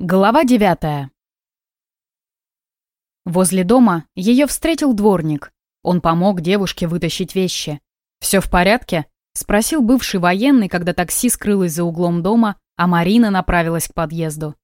Глава девятая. Возле дома ее встретил дворник. Он помог девушке вытащить вещи. «Все в порядке?» — спросил бывший военный, когда такси скрылось за углом дома, а Марина направилась к подъезду.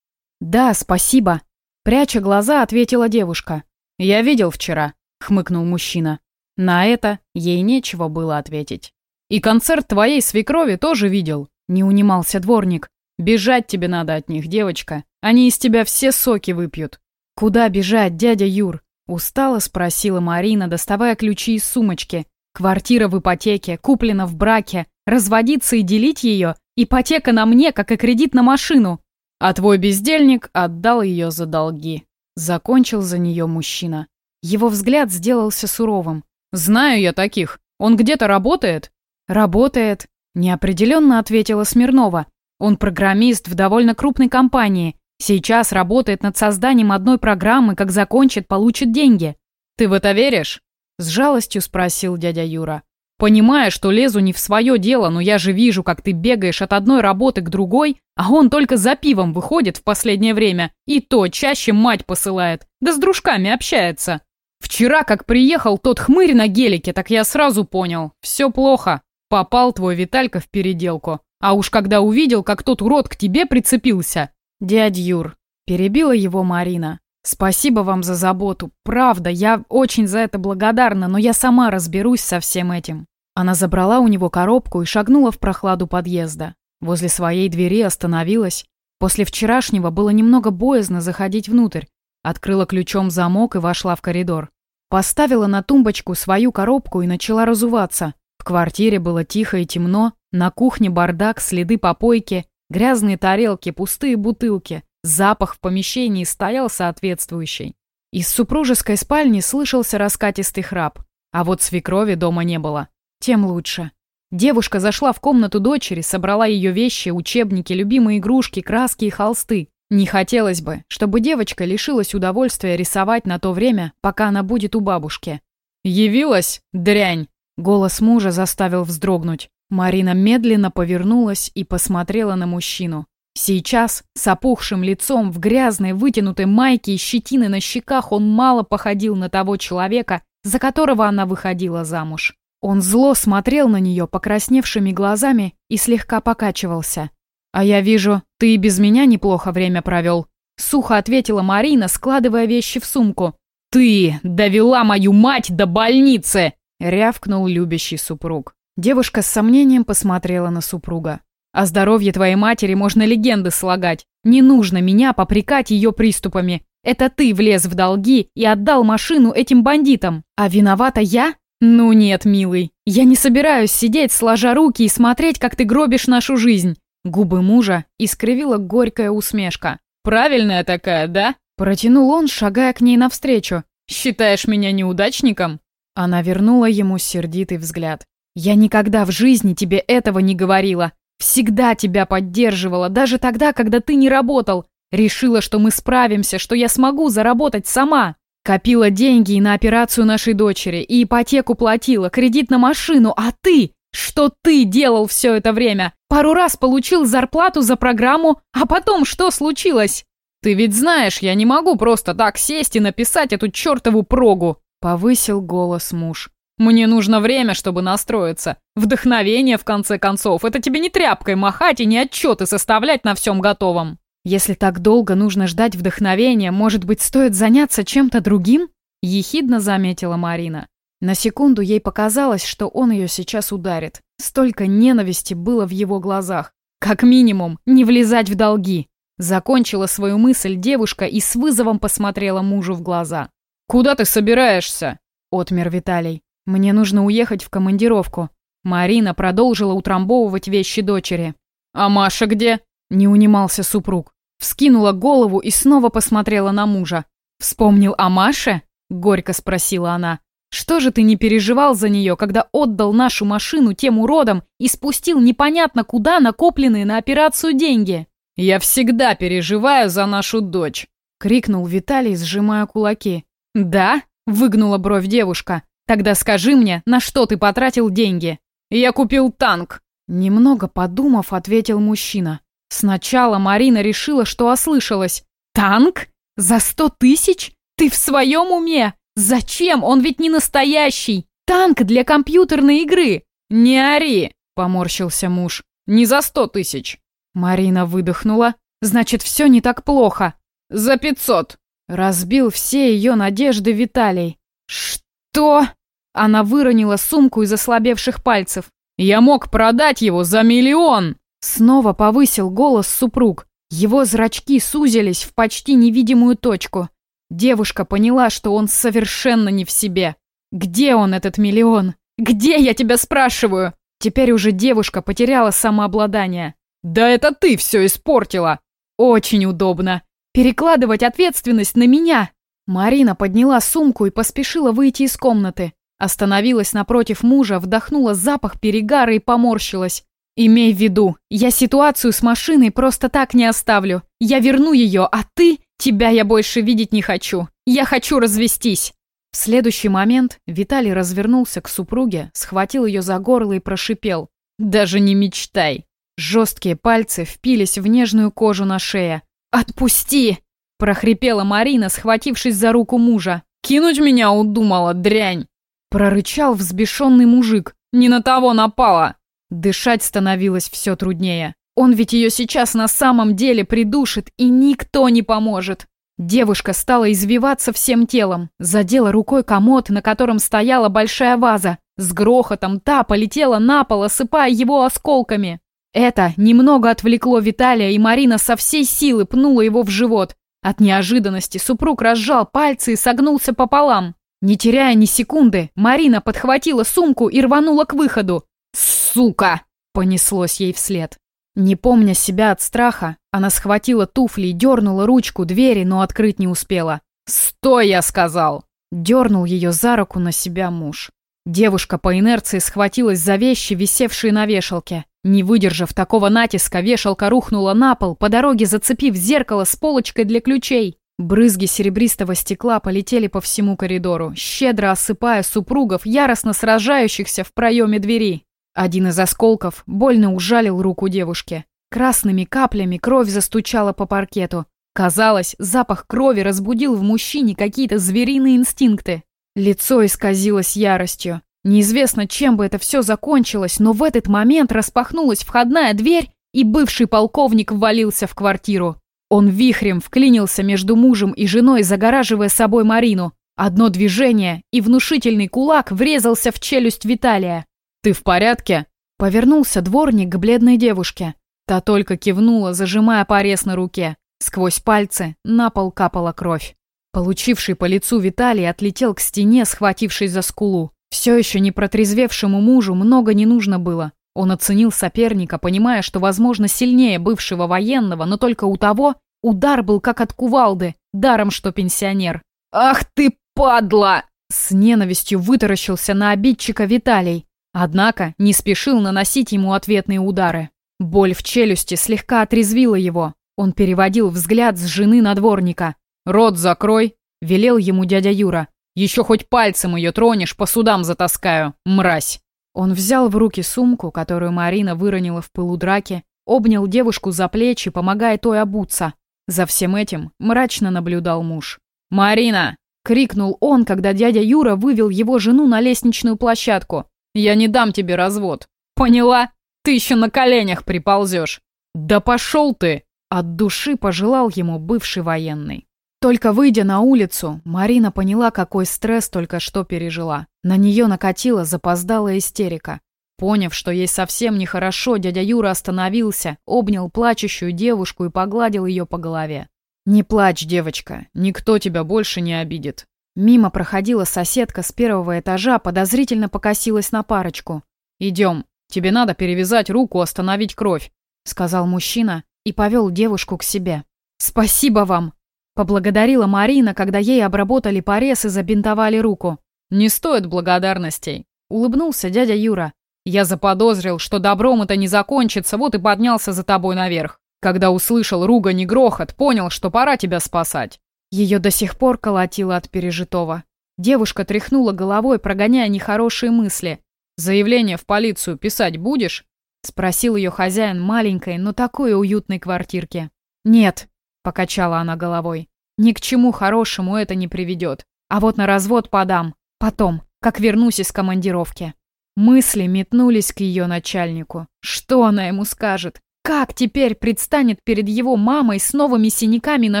«Да, спасибо», — пряча глаза, ответила девушка. «Я видел вчера», — хмыкнул мужчина. На это ей нечего было ответить. «И концерт твоей свекрови тоже видел», — не унимался дворник. «Бежать тебе надо от них, девочка. Они из тебя все соки выпьют». «Куда бежать, дядя Юр?» Устало спросила Марина, доставая ключи из сумочки. «Квартира в ипотеке, куплена в браке. Разводиться и делить ее? Ипотека на мне, как и кредит на машину. А твой бездельник отдал ее за долги». Закончил за нее мужчина. Его взгляд сделался суровым. «Знаю я таких. Он где-то работает?» «Работает», — неопределенно ответила Смирнова. Он программист в довольно крупной компании. Сейчас работает над созданием одной программы, как закончит, получит деньги. Ты в это веришь? С жалостью спросил дядя Юра. Понимая, что лезу не в свое дело, но я же вижу, как ты бегаешь от одной работы к другой, а он только за пивом выходит в последнее время, и то чаще мать посылает, да с дружками общается. Вчера, как приехал тот хмырь на гелике, так я сразу понял, все плохо. Попал твой Виталька в переделку. А уж когда увидел, как тот урод к тебе прицепился. Дядь Юр, перебила его Марина. Спасибо вам за заботу. Правда, я очень за это благодарна, но я сама разберусь со всем этим. Она забрала у него коробку и шагнула в прохладу подъезда. Возле своей двери остановилась. После вчерашнего было немного боязно заходить внутрь. Открыла ключом замок и вошла в коридор. Поставила на тумбочку свою коробку и начала разуваться. В квартире было тихо и темно, на кухне бардак, следы попойки, грязные тарелки, пустые бутылки. Запах в помещении стоял соответствующий. Из супружеской спальни слышался раскатистый храп, а вот свекрови дома не было. Тем лучше. Девушка зашла в комнату дочери, собрала ее вещи, учебники, любимые игрушки, краски и холсты. Не хотелось бы, чтобы девочка лишилась удовольствия рисовать на то время, пока она будет у бабушки. «Явилась, дрянь!» Голос мужа заставил вздрогнуть. Марина медленно повернулась и посмотрела на мужчину. Сейчас, с опухшим лицом, в грязной вытянутой майке и щетиной на щеках, он мало походил на того человека, за которого она выходила замуж. Он зло смотрел на нее покрасневшими глазами и слегка покачивался. «А я вижу, ты и без меня неплохо время провел», — сухо ответила Марина, складывая вещи в сумку. «Ты довела мою мать до больницы!» Рявкнул любящий супруг. Девушка с сомнением посмотрела на супруга. «О здоровье твоей матери можно легенды слагать. Не нужно меня попрекать ее приступами. Это ты влез в долги и отдал машину этим бандитам. А виновата я? Ну нет, милый. Я не собираюсь сидеть сложа руки и смотреть, как ты гробишь нашу жизнь». Губы мужа искривила горькая усмешка. «Правильная такая, да?» Протянул он, шагая к ней навстречу. «Считаешь меня неудачником?» Она вернула ему сердитый взгляд. «Я никогда в жизни тебе этого не говорила. Всегда тебя поддерживала, даже тогда, когда ты не работал. Решила, что мы справимся, что я смогу заработать сама. Копила деньги и на операцию нашей дочери, и ипотеку платила, кредит на машину, а ты? Что ты делал все это время? Пару раз получил зарплату за программу, а потом что случилось? Ты ведь знаешь, я не могу просто так сесть и написать эту чертову прогу. Повысил голос муж. «Мне нужно время, чтобы настроиться. Вдохновение, в конце концов. Это тебе не тряпкой махать и не отчеты составлять на всем готовом». «Если так долго нужно ждать вдохновения, может быть, стоит заняться чем-то другим?» Ехидно заметила Марина. На секунду ей показалось, что он ее сейчас ударит. Столько ненависти было в его глазах. Как минимум, не влезать в долги. Закончила свою мысль девушка и с вызовом посмотрела мужу в глаза. «Куда ты собираешься?» — отмер Виталий. «Мне нужно уехать в командировку». Марина продолжила утрамбовывать вещи дочери. «А Маша где?» — не унимался супруг. Вскинула голову и снова посмотрела на мужа. «Вспомнил о Маше?» — горько спросила она. «Что же ты не переживал за нее, когда отдал нашу машину тем уродам и спустил непонятно куда накопленные на операцию деньги?» «Я всегда переживаю за нашу дочь!» — крикнул Виталий, сжимая кулаки. «Да?» — выгнула бровь девушка. «Тогда скажи мне, на что ты потратил деньги?» «Я купил танк!» Немного подумав, ответил мужчина. Сначала Марина решила, что ослышалась. «Танк? За сто тысяч? Ты в своем уме? Зачем? Он ведь не настоящий! Танк для компьютерной игры!» «Не ори!» — поморщился муж. «Не за сто тысяч!» Марина выдохнула. «Значит, все не так плохо!» «За пятьсот!» Разбил все ее надежды Виталий. «Что?» Она выронила сумку из ослабевших пальцев. «Я мог продать его за миллион!» Снова повысил голос супруг. Его зрачки сузились в почти невидимую точку. Девушка поняла, что он совершенно не в себе. «Где он, этот миллион? Где, я тебя спрашиваю?» Теперь уже девушка потеряла самообладание. «Да это ты все испортила!» «Очень удобно. Перекладывать ответственность на меня!» Марина подняла сумку и поспешила выйти из комнаты. Остановилась напротив мужа, вдохнула запах перегара и поморщилась. «Имей в виду, я ситуацию с машиной просто так не оставлю. Я верну ее, а ты... Тебя я больше видеть не хочу. Я хочу развестись!» В следующий момент Виталий развернулся к супруге, схватил ее за горло и прошипел. «Даже не мечтай!» Жесткие пальцы впились в нежную кожу на шее. «Отпусти!» – прохрипела Марина, схватившись за руку мужа. «Кинуть меня удумала, дрянь!» Прорычал взбешенный мужик. «Не на того напала!» Дышать становилось все труднее. Он ведь ее сейчас на самом деле придушит, и никто не поможет. Девушка стала извиваться всем телом, задела рукой комод, на котором стояла большая ваза. С грохотом та полетела на пол, осыпая его осколками. Это немного отвлекло Виталия, и Марина со всей силы пнула его в живот. От неожиданности супруг разжал пальцы и согнулся пополам. Не теряя ни секунды, Марина подхватила сумку и рванула к выходу. «Сука!» — понеслось ей вслед. Не помня себя от страха, она схватила туфли и дернула ручку двери, но открыть не успела. «Стой!» — я сказал! Дернул ее за руку на себя муж. Девушка по инерции схватилась за вещи, висевшие на вешалке. Не выдержав такого натиска, вешалка рухнула на пол, по дороге зацепив зеркало с полочкой для ключей. Брызги серебристого стекла полетели по всему коридору, щедро осыпая супругов, яростно сражающихся в проеме двери. Один из осколков больно ужалил руку девушки. Красными каплями кровь застучала по паркету. Казалось, запах крови разбудил в мужчине какие-то звериные инстинкты. Лицо исказилось яростью. Неизвестно, чем бы это все закончилось, но в этот момент распахнулась входная дверь, и бывший полковник ввалился в квартиру. Он вихрем вклинился между мужем и женой, загораживая собой Марину. Одно движение, и внушительный кулак врезался в челюсть Виталия. «Ты в порядке?» Повернулся дворник к бледной девушке. Та только кивнула, зажимая порез на руке. Сквозь пальцы на пол капала кровь. Получивший по лицу Виталий отлетел к стене, схватившись за скулу. Все еще не протрезвевшему мужу много не нужно было. Он оценил соперника, понимая, что, возможно, сильнее бывшего военного, но только у того удар был как от кувалды, даром что пенсионер. «Ах ты, падла!» С ненавистью вытаращился на обидчика Виталий. Однако не спешил наносить ему ответные удары. Боль в челюсти слегка отрезвила его. Он переводил взгляд с жены на дворника. «Рот закрой!» — велел ему дядя Юра. «Еще хоть пальцем ее тронешь, по судам затаскаю, мразь!» Он взял в руки сумку, которую Марина выронила в пылу драки, обнял девушку за плечи, помогая той обуться. За всем этим мрачно наблюдал муж. «Марина!» — крикнул он, когда дядя Юра вывел его жену на лестничную площадку. «Я не дам тебе развод. Поняла? Ты еще на коленях приползешь». «Да пошел ты!» — от души пожелал ему бывший военный. Только выйдя на улицу, Марина поняла, какой стресс только что пережила. На нее накатила запоздалая истерика. Поняв, что ей совсем нехорошо, дядя Юра остановился, обнял плачущую девушку и погладил ее по голове. «Не плачь, девочка, никто тебя больше не обидит». Мимо проходила соседка с первого этажа, подозрительно покосилась на парочку. «Идем, тебе надо перевязать руку, остановить кровь», — сказал мужчина и повел девушку к себе. «Спасибо вам!» Поблагодарила Марина, когда ей обработали порез и забинтовали руку. «Не стоит благодарностей», — улыбнулся дядя Юра. «Я заподозрил, что добром это не закончится, вот и поднялся за тобой наверх. Когда услышал ругань и грохот, понял, что пора тебя спасать». Ее до сих пор колотило от пережитого. Девушка тряхнула головой, прогоняя нехорошие мысли. «Заявление в полицию писать будешь?» — спросил ее хозяин маленькой, но такой уютной квартирки. «Нет», — покачала она головой, — «ни к чему хорошему это не приведет. А вот на развод подам. Потом, как вернусь из командировки». Мысли метнулись к ее начальнику. Что она ему скажет? Как теперь предстанет перед его мамой с новыми синяками на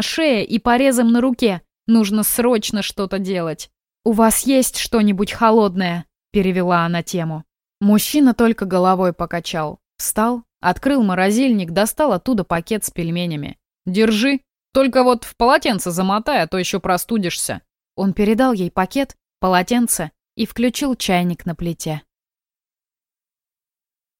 шее и порезом на руке? Нужно срочно что-то делать. «У вас есть что-нибудь холодное?» — перевела она тему. Мужчина только головой покачал. Встал, открыл морозильник, достал оттуда пакет с пельменями. «Держи. Только вот в полотенце замотай, а то еще простудишься». Он передал ей пакет, полотенце и включил чайник на плите.